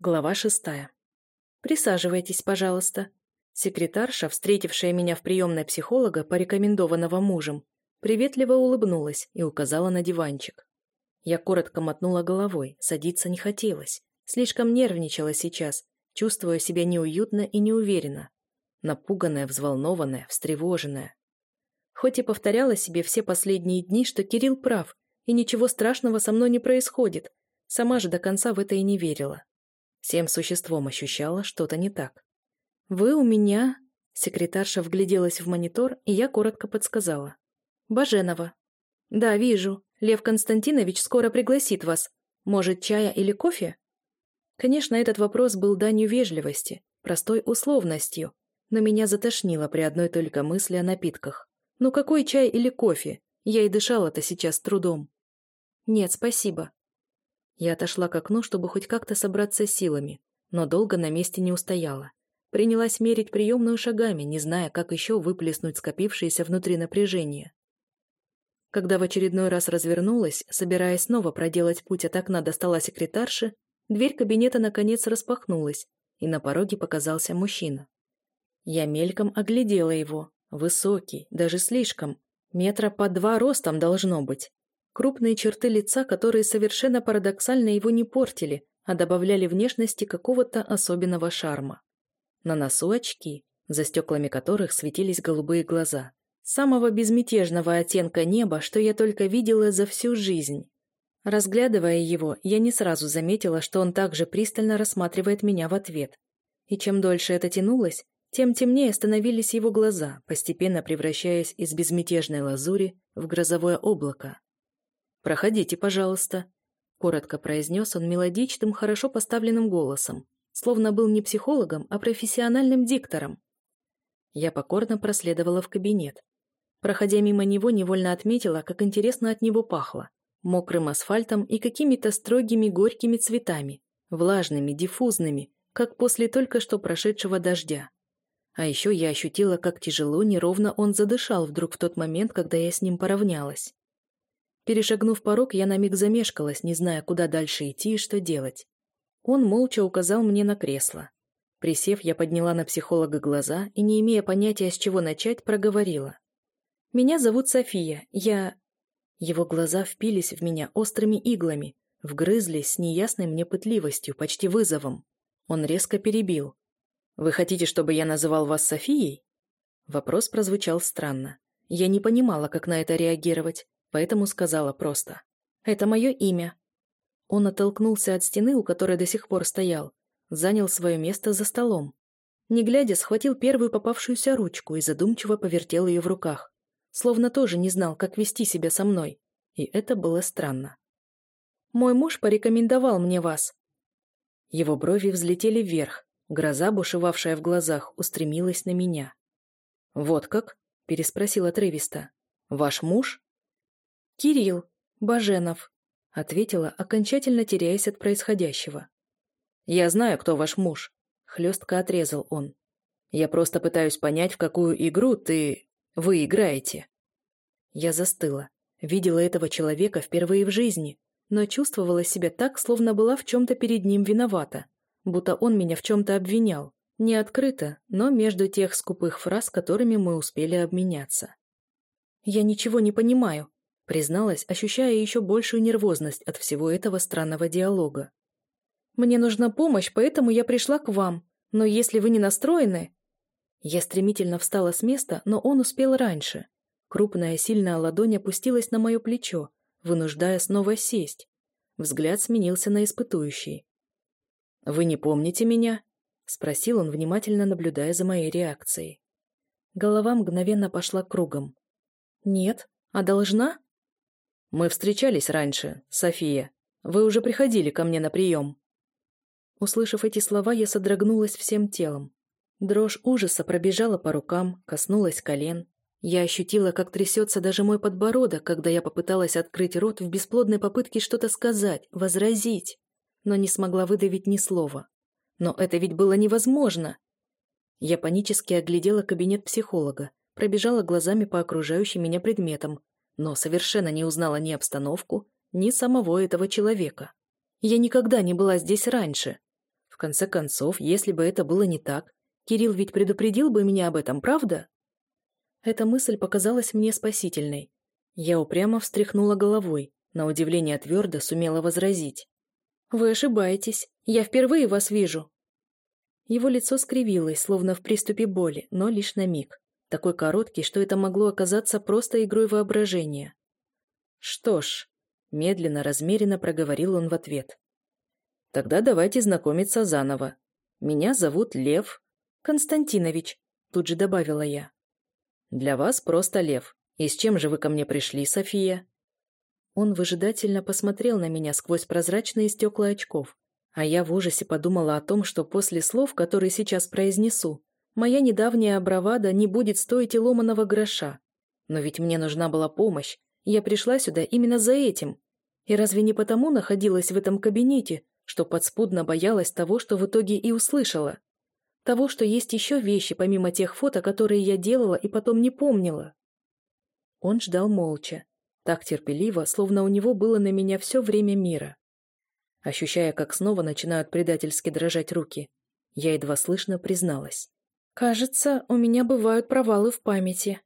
Глава шестая. «Присаживайтесь, пожалуйста». Секретарша, встретившая меня в приемной психолога, порекомендованного мужем, приветливо улыбнулась и указала на диванчик. Я коротко мотнула головой, садиться не хотелось. Слишком нервничала сейчас, чувствуя себя неуютно и неуверенно. Напуганная, взволнованная, встревоженная. Хоть и повторяла себе все последние дни, что Кирилл прав, и ничего страшного со мной не происходит, сама же до конца в это и не верила. Всем существом ощущала что-то не так. «Вы у меня...» Секретарша вгляделась в монитор, и я коротко подсказала. «Баженова». «Да, вижу. Лев Константинович скоро пригласит вас. Может, чая или кофе?» Конечно, этот вопрос был данью вежливости, простой условностью, но меня затошнило при одной только мысли о напитках. Ну какой чай или кофе? Я и дышала-то сейчас трудом. «Нет, спасибо», я отошла к окну, чтобы хоть как-то собраться силами, но долго на месте не устояла. Принялась мерить приемную шагами, не зная, как еще выплеснуть скопившееся внутри напряжение. Когда в очередной раз развернулась, собираясь снова проделать путь от окна до стола секретарши, дверь кабинета наконец распахнулась, и на пороге показался мужчина. Я мельком оглядела его. Высокий, даже слишком. Метра по два ростом должно быть. Крупные черты лица, которые совершенно парадоксально его не портили, а добавляли внешности какого-то особенного шарма. На носу очки, за стеклами которых светились голубые глаза. Самого безмятежного оттенка неба, что я только видела за всю жизнь. Разглядывая его, я не сразу заметила, что он также пристально рассматривает меня в ответ. И чем дольше это тянулось, тем темнее становились его глаза, постепенно превращаясь из безмятежной лазури в грозовое облако. «Проходите, пожалуйста», — коротко произнес он мелодичным, хорошо поставленным голосом, словно был не психологом, а профессиональным диктором. Я покорно проследовала в кабинет. Проходя мимо него, невольно отметила, как интересно от него пахло. Мокрым асфальтом и какими-то строгими горькими цветами, влажными, диффузными, как после только что прошедшего дождя. А еще я ощутила, как тяжело, неровно он задышал вдруг в тот момент, когда я с ним поравнялась. Перешагнув порог, я на миг замешкалась, не зная, куда дальше идти и что делать. Он молча указал мне на кресло. Присев, я подняла на психолога глаза и, не имея понятия, с чего начать, проговорила. «Меня зовут София. Я...» Его глаза впились в меня острыми иглами, вгрызлись с неясной мне пытливостью, почти вызовом. Он резко перебил. «Вы хотите, чтобы я называл вас Софией?» Вопрос прозвучал странно. Я не понимала, как на это реагировать поэтому сказала просто. «Это мое имя». Он оттолкнулся от стены, у которой до сих пор стоял, занял свое место за столом. Не глядя, схватил первую попавшуюся ручку и задумчиво повертел ее в руках, словно тоже не знал, как вести себя со мной. И это было странно. «Мой муж порекомендовал мне вас». Его брови взлетели вверх, гроза, бушевавшая в глазах, устремилась на меня. «Вот как?» – переспросила Тревиста. «Ваш муж?» «Кирилл, Баженов», — ответила, окончательно теряясь от происходящего. «Я знаю, кто ваш муж», — хлестко отрезал он. «Я просто пытаюсь понять, в какую игру ты... вы играете». Я застыла, видела этого человека впервые в жизни, но чувствовала себя так, словно была в чем-то перед ним виновата, будто он меня в чем-то обвинял. Не открыто, но между тех скупых фраз, которыми мы успели обменяться. «Я ничего не понимаю», Призналась, ощущая еще большую нервозность от всего этого странного диалога. «Мне нужна помощь, поэтому я пришла к вам. Но если вы не настроены...» Я стремительно встала с места, но он успел раньше. Крупная сильная ладонь опустилась на мое плечо, вынуждая снова сесть. Взгляд сменился на испытующий. «Вы не помните меня?» — спросил он, внимательно наблюдая за моей реакцией. Голова мгновенно пошла кругом. «Нет, а должна?» «Мы встречались раньше, София. Вы уже приходили ко мне на прием». Услышав эти слова, я содрогнулась всем телом. Дрожь ужаса пробежала по рукам, коснулась колен. Я ощутила, как трясется даже мой подбородок, когда я попыталась открыть рот в бесплодной попытке что-то сказать, возразить, но не смогла выдавить ни слова. Но это ведь было невозможно. Я панически оглядела кабинет психолога, пробежала глазами по окружающим меня предметам, но совершенно не узнала ни обстановку, ни самого этого человека. Я никогда не была здесь раньше. В конце концов, если бы это было не так, Кирилл ведь предупредил бы меня об этом, правда? Эта мысль показалась мне спасительной. Я упрямо встряхнула головой, на удивление твердо сумела возразить. «Вы ошибаетесь. Я впервые вас вижу». Его лицо скривилось, словно в приступе боли, но лишь на миг. Такой короткий, что это могло оказаться просто игрой воображения. «Что ж», — медленно, размеренно проговорил он в ответ. «Тогда давайте знакомиться заново. Меня зовут Лев Константинович», — тут же добавила я. «Для вас просто Лев. И с чем же вы ко мне пришли, София?» Он выжидательно посмотрел на меня сквозь прозрачные стекла очков, а я в ужасе подумала о том, что после слов, которые сейчас произнесу, моя недавняя бравада не будет стоить и ломаного гроша. Но ведь мне нужна была помощь, я пришла сюда именно за этим. И разве не потому находилась в этом кабинете, что подспудно боялась того, что в итоге и услышала? Того, что есть еще вещи, помимо тех фото, которые я делала и потом не помнила. Он ждал молча, так терпеливо, словно у него было на меня все время мира. Ощущая, как снова начинают предательски дрожать руки, я едва слышно призналась. «Кажется, у меня бывают провалы в памяти».